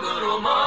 Guru Maharaj.